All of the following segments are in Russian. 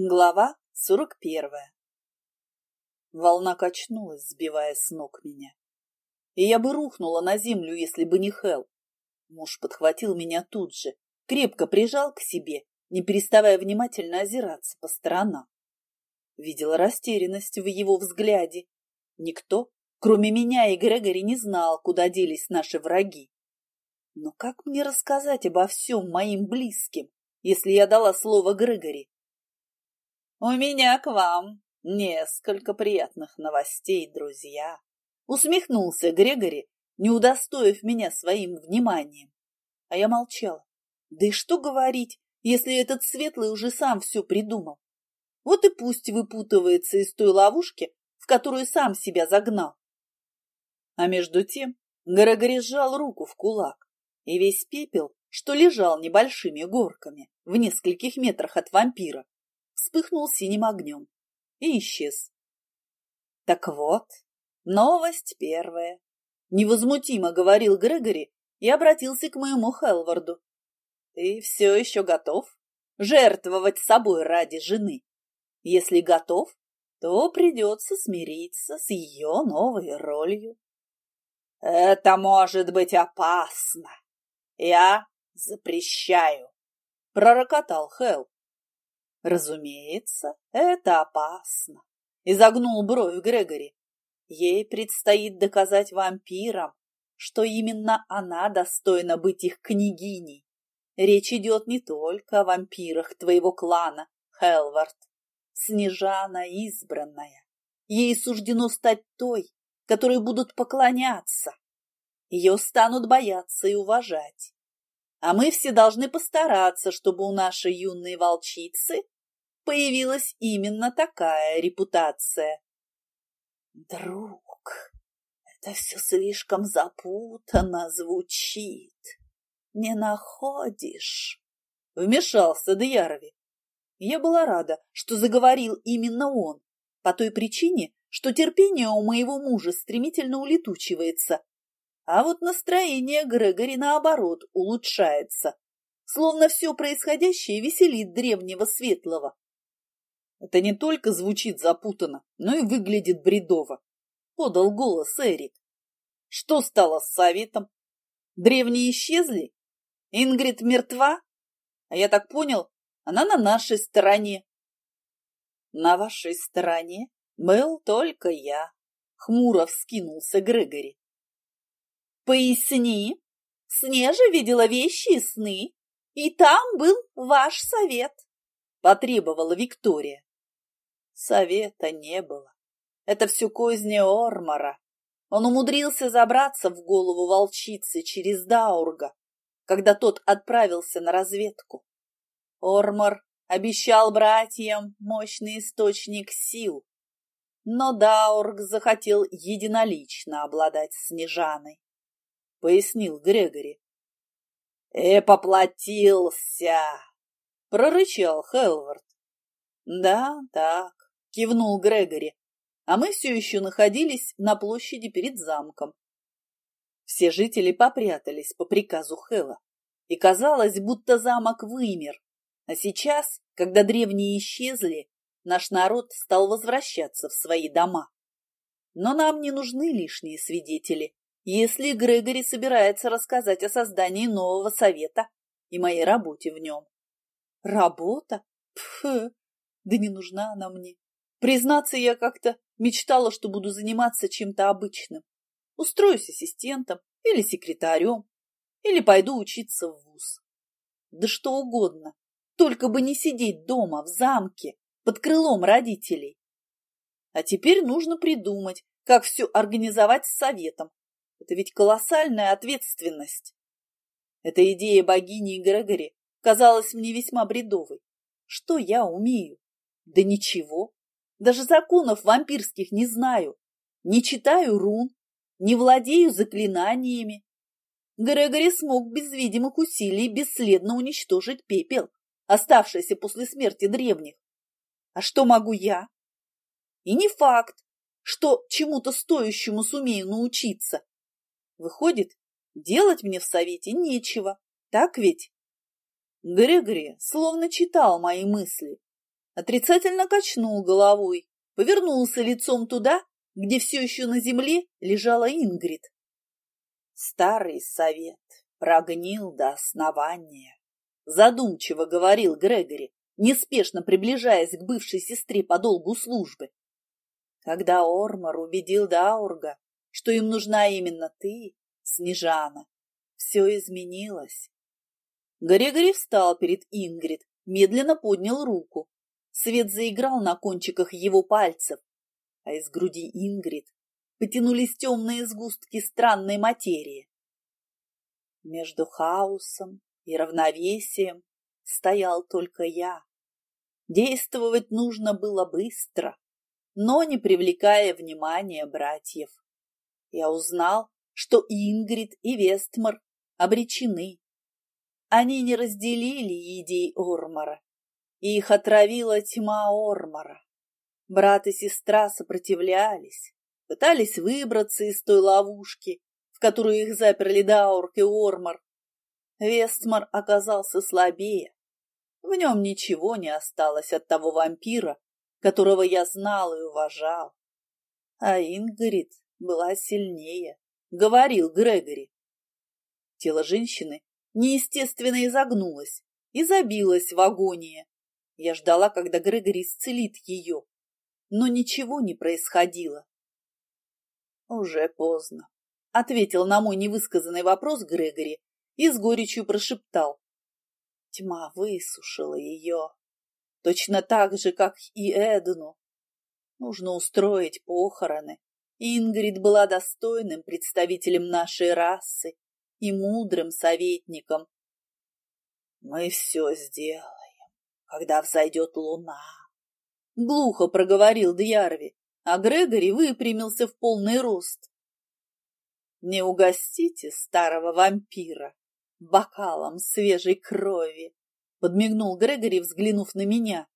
Глава сорок первая Волна качнулась, сбивая с ног меня. И я бы рухнула на землю, если бы не Хел. Муж подхватил меня тут же, крепко прижал к себе, не переставая внимательно озираться по сторонам. Видела растерянность в его взгляде. Никто, кроме меня и Грегори, не знал, куда делись наши враги. Но как мне рассказать обо всем моим близким, если я дала слово Грегори? «У меня к вам несколько приятных новостей, друзья!» Усмехнулся Грегори, не удостоив меня своим вниманием. А я молчала. Да и что говорить, если этот светлый уже сам все придумал? Вот и пусть выпутывается из той ловушки, в которую сам себя загнал. А между тем Грегори сжал руку в кулак, и весь пепел, что лежал небольшими горками в нескольких метрах от вампира, вспыхнул синим огнем и исчез. Так вот, новость первая. Невозмутимо говорил Грегори и обратился к моему Хелварду. Ты все еще готов жертвовать собой ради жены? Если готов, то придется смириться с ее новой ролью. Это может быть опасно. Я запрещаю, пророкотал Хел. Разумеется, это опасно. Изогнул бровь Грегори. Ей предстоит доказать вампирам, что именно она достойна быть их княгиней. Речь идет не только о вампирах твоего клана, Хелвард. Снежана избранная. Ей суждено стать той, которой будут поклоняться. Ее станут бояться и уважать. А мы все должны постараться, чтобы у нашей юной волчицы появилась именно такая репутация. Друг, это все слишком запутанно звучит. Не находишь? Вмешался Дьярови. Я была рада, что заговорил именно он, по той причине, что терпение у моего мужа стремительно улетучивается, а вот настроение Грегори, наоборот, улучшается, словно все происходящее веселит древнего светлого. Это не только звучит запутанно, но и выглядит бредово, подал голос Эрик. Что стало с советом? Древние исчезли? Ингрид мертва? А я так понял, она на нашей стороне. На вашей стороне был только я, хмуро вскинулся Грегори. Поясни. Снежа видела вещи и сны, и там был ваш совет, потребовала Виктория. Совета не было. Это все козни Ормора. Он умудрился забраться в голову волчицы через Даурга, когда тот отправился на разведку. Ормор обещал братьям мощный источник сил, но Даург захотел единолично обладать Снежаной — пояснил Грегори. «И поплатился!» — прорычал Хелвард. «Да, так», — кивнул Грегори, а мы все еще находились на площади перед замком. Все жители попрятались по приказу Хела, и казалось, будто замок вымер. А сейчас, когда древние исчезли, наш народ стал возвращаться в свои дома. Но нам не нужны лишние свидетели если Грегори собирается рассказать о создании нового совета и моей работе в нем. Работа? Пф, да не нужна она мне. Признаться, я как-то мечтала, что буду заниматься чем-то обычным. Устроюсь ассистентом или секретарем, или пойду учиться в вуз. Да что угодно, только бы не сидеть дома, в замке, под крылом родителей. А теперь нужно придумать, как все организовать с советом, это ведь колоссальная ответственность. Эта идея богини Грегори казалась мне весьма бредовой. Что я умею? Да ничего. Даже законов вампирских не знаю. Не читаю рун, не владею заклинаниями. Грегори смог без видимых усилий бесследно уничтожить пепел, оставшийся после смерти древних. А что могу я? И не факт, что чему-то стоящему сумею научиться. Выходит, делать мне в совете нечего, так ведь? Грегори словно читал мои мысли, Отрицательно качнул головой, повернулся лицом туда, где все еще на земле лежала Ингрид. Старый совет прогнил до основания, задумчиво говорил Грегори, неспешно приближаясь к бывшей сестре по долгу службы. Когда Ормор убедил Даурга, что им нужна именно ты, Снежана, все изменилось. Грегори встал перед Ингрид, медленно поднял руку. Свет заиграл на кончиках его пальцев, а из груди Ингрид потянулись темные сгустки странной материи. Между хаосом и равновесием стоял только я. Действовать нужно было быстро, но не привлекая внимания братьев. Я узнал, что Ингрид и Вестмар обречены. Они не разделили идей Ормора, и их отравила тьма Ормора. Брат и сестра сопротивлялись, пытались выбраться из той ловушки, в которую их заперли Даурк и Ормор. Вестмар оказался слабее. В нем ничего не осталось от того вампира, которого я знал и уважал. А Ингрид была сильнее, говорил Грегори. Тело женщины неестественно изогнулось и забилось в агонии. Я ждала, когда Грегори исцелит ее, но ничего не происходило. «Уже поздно», — ответил на мой невысказанный вопрос Грегори и с горечью прошептал. Тьма высушила ее, точно так же, как и Эдну. Нужно устроить похороны. Ингрид была достойным представителем нашей расы и мудрым советником. Мы все сделаем, когда взойдет луна, глухо проговорил Дьярви, а Грегори выпрямился в полный рост. Не угостите старого вампира бокалом свежей крови, подмигнул Грегори, взглянув на меня.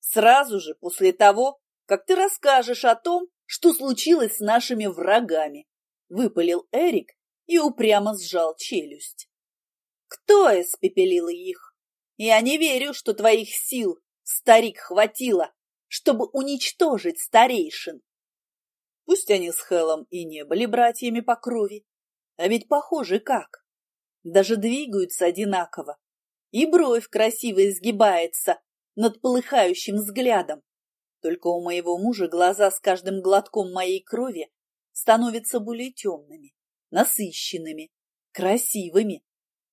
Сразу же после того, как ты расскажешь о том, что случилось с нашими врагами, выпалил Эрик и упрямо сжал челюсть. Кто испепелил их? Я не верю, что твоих сил старик хватило, чтобы уничтожить старейшин. Пусть они с Хелом и не были братьями по крови, а ведь похожи как. Даже двигаются одинаково. И бровь красиво изгибается над полыхающим взглядом. Только у моего мужа глаза с каждым глотком моей крови становятся более темными, насыщенными, красивыми.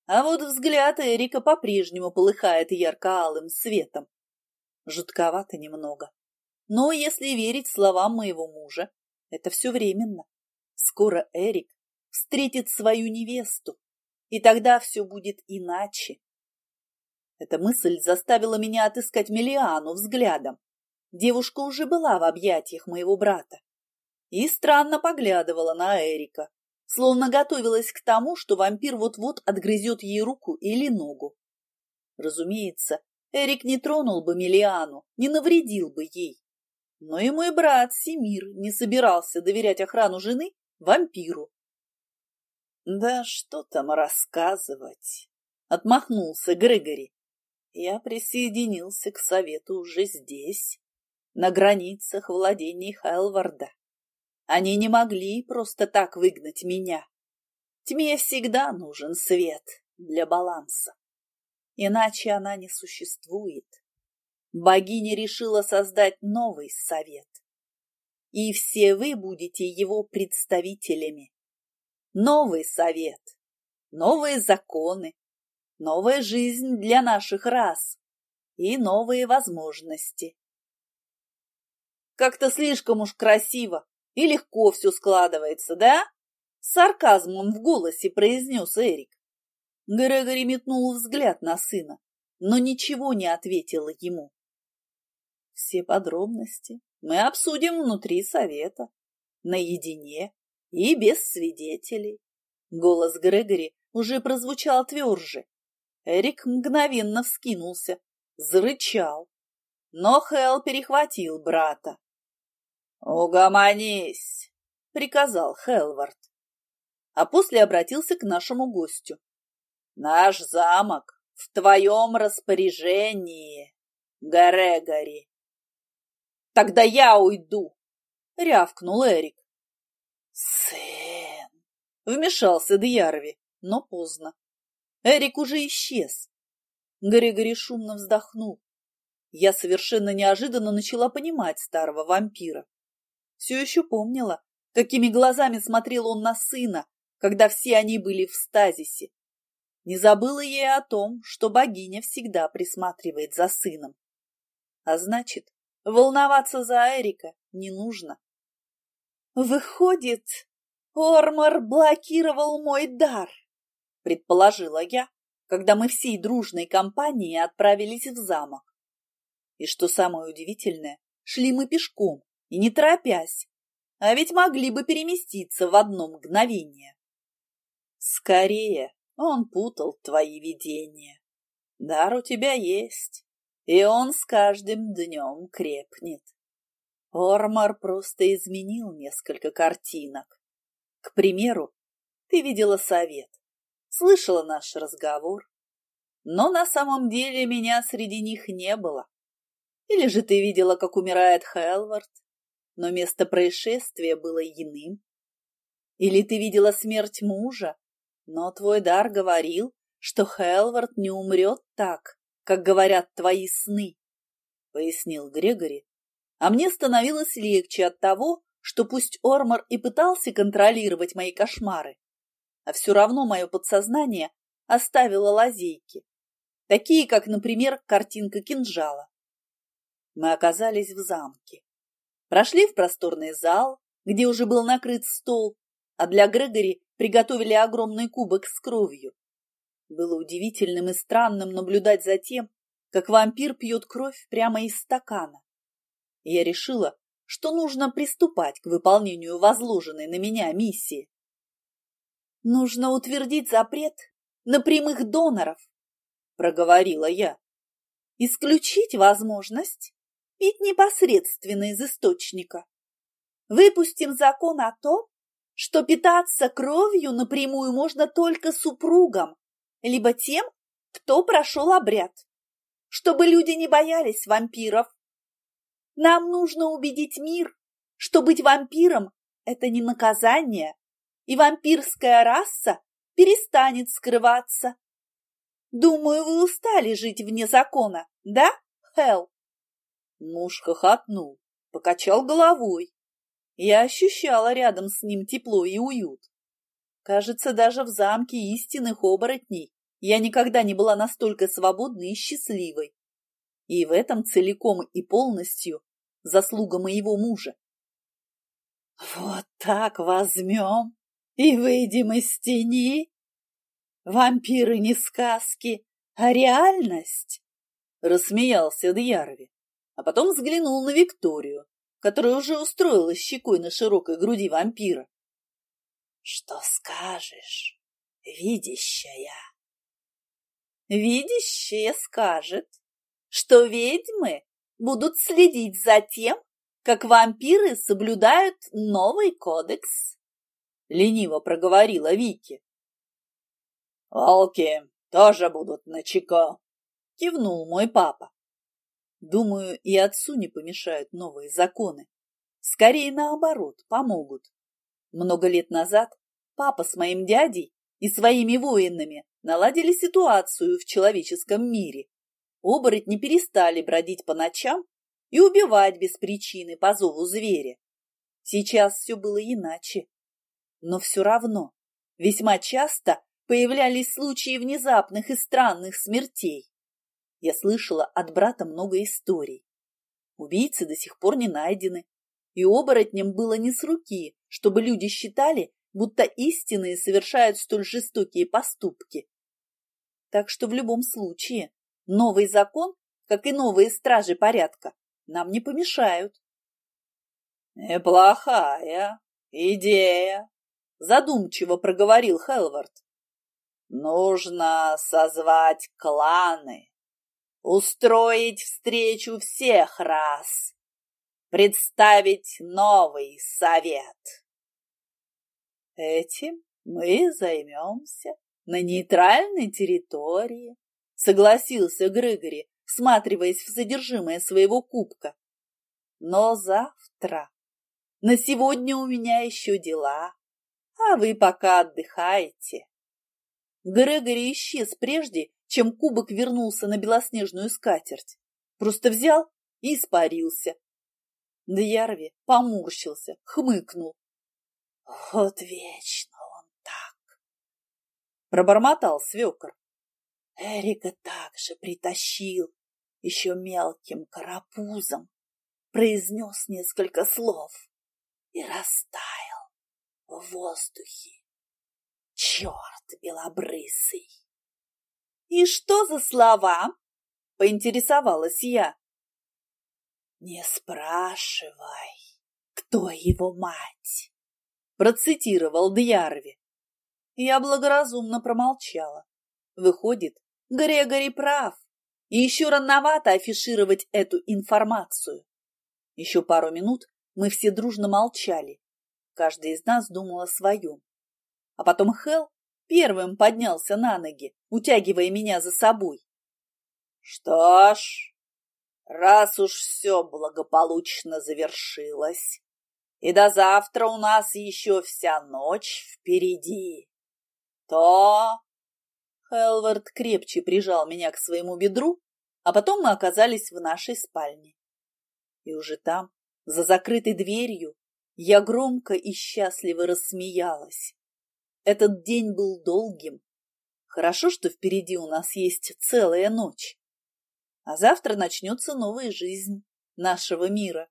А вот взгляд Эрика по-прежнему полыхает ярко-алым светом. Жутковато немного. Но если верить словам моего мужа, это все временно. Скоро Эрик встретит свою невесту, и тогда все будет иначе. Эта мысль заставила меня отыскать Мелиану взглядом. Девушка уже была в объятиях моего брата и странно поглядывала на Эрика, словно готовилась к тому, что вампир вот-вот отгрызет ей руку или ногу. Разумеется, Эрик не тронул бы Мелиану, не навредил бы ей. Но и мой брат Семир не собирался доверять охрану жены вампиру. Да что там рассказывать? Отмахнулся Грегори. Я присоединился к совету уже здесь, на границах владений Хелварда. Они не могли просто так выгнать меня. Тьме всегда нужен свет для баланса иначе она не существует. Богиня решила создать новый совет, и все вы будете его представителями. Новый совет, новые законы, новая жизнь для наших рас и новые возможности. Как-то слишком уж красиво и легко все складывается, да? С сарказмом в голосе произнес Эрик. Грегори метнул взгляд на сына, но ничего не ответила ему. Все подробности мы обсудим внутри совета, наедине и без свидетелей. Голос Грегори уже прозвучал тверже. Эрик мгновенно вскинулся, зарычал. Но Хелл перехватил брата. «Угомонись!» — приказал Хелвард. А после обратился к нашему гостю. Наш замок в твоем распоряжении. Грегори. Тогда я уйду, рявкнул Эрик. Сын! Вмешался Дьярви, но поздно. Эрик уже исчез. Грегори шумно вздохнул. Я совершенно неожиданно начала понимать старого вампира. Все еще помнила, какими глазами смотрел он на сына, когда все они были в стазисе. Не забыла ей о том, что богиня всегда присматривает за сыном. А значит, волноваться за Эрика не нужно. Выходит, Ормор блокировал мой дар, предположила я, когда мы всей дружной компанией отправились в замок. И что самое удивительное, шли мы пешком и не торопясь, а ведь могли бы переместиться в одно мгновение. Скорее, он путал твои видения. Дар у тебя есть, и он с каждым днем крепнет. Ормар просто изменил несколько картинок. К примеру, ты видела совет, слышала наш разговор, но на самом деле меня среди них не было. Или же ты видела, как умирает Хелвард, но место происшествия было иным? Или ты видела смерть мужа, но твой дар говорил, что Хелвард не умрет так, как говорят твои сны, — пояснил Грегори. А мне становилось легче от того, что пусть Ормор и пытался контролировать мои кошмары, а все равно мое подсознание оставило лазейки, такие как, например, картинка кинжала. Мы оказались в замке. Прошли в просторный зал, где уже был накрыт стол, а для Грегори приготовили огромный кубок с кровью. Было удивительным и странным наблюдать за тем, как вампир пьет кровь прямо из стакана. И я решила, что нужно приступать к выполнению возложенной на меня миссии. Нужно утвердить запрет на прямых доноров, проговорила я. Исключить возможность пить непосредственно из источника. Выпустим закон о том, что питаться кровью напрямую можно только супругам, либо тем, кто прошел обряд, чтобы люди не боялись вампиров. Нам нужно убедить мир, что быть вампиром – это не наказание, и вампирская раса перестанет скрываться. Думаю, вы устали жить вне закона, да, Хелл? Муж хохотнул, покачал головой. Я ощущала рядом с ним тепло и уют. Кажется, даже в замке истинных оборотней я никогда не была настолько свободной и счастливой. И в этом целиком и полностью заслуга моего мужа. Вот так возьмем и выйдем из тени. Вампиры не сказки, а реальность, — рассмеялся Дьярви, а потом взглянул на Викторию, которая уже устроилась щекой на широкой груди вампира. Что скажешь, видящая? Видящая скажет, что ведьмы будут следить за тем, как вампиры соблюдают новый кодекс. Лениво проговорила Вики. Волки тоже будут на чеко, кивнул мой папа. Думаю, и отцу не помешают новые законы. Скорее наоборот, помогут. Много лет назад папа с моим дядей и своими воинами наладили ситуацию в человеческом мире. Оборотни перестали бродить по ночам и убивать без причины по зову зверя. Сейчас все было иначе. Но все равно весьма часто появлялись случаи внезапных и странных смертей. Я слышала от брата много историй. Убийцы до сих пор не найдены, и оборотням было не с руки, чтобы люди считали, будто истинные совершают столь жестокие поступки. Так что в любом случае новый закон, как и новые стражи порядка, нам не помешают. «Неплохая идея», — задумчиво проговорил Хелвард. «Нужно созвать кланы устроить встречу всех раз, представить новый совет. Этим мы займемся на нейтральной территории, согласился Грегори, всматриваясь в содержимое своего кубка. Но завтра. На сегодня у меня еще дела, а вы пока отдыхаете. Грегори исчез прежде, чем кубок вернулся на белоснежную скатерть. Просто взял и испарился. Дьярви поморщился, хмыкнул. Вот вечно он так. Пробормотал свекор. Эрика также притащил, еще мелким карапузом, произнес несколько слов и растаял в воздухе. Черт белобрысый! И что за слова? Поинтересовалась я. Не спрашивай, кто его мать, процитировал Дьярви. Я благоразумно промолчала. Выходит, Грегори прав, и еще рановато афишировать эту информацию. Еще пару минут мы все дружно молчали. Каждый из нас думал о своем. А потом Хел первым поднялся на ноги, утягивая меня за собой. Что ж, раз уж все благополучно завершилось, и до завтра у нас еще вся ночь впереди, то... Хелвард крепче прижал меня к своему бедру, а потом мы оказались в нашей спальне. И уже там, за закрытой дверью, я громко и счастливо рассмеялась. Этот день был долгим. Хорошо, что впереди у нас есть целая ночь. А завтра начнется новая жизнь нашего мира.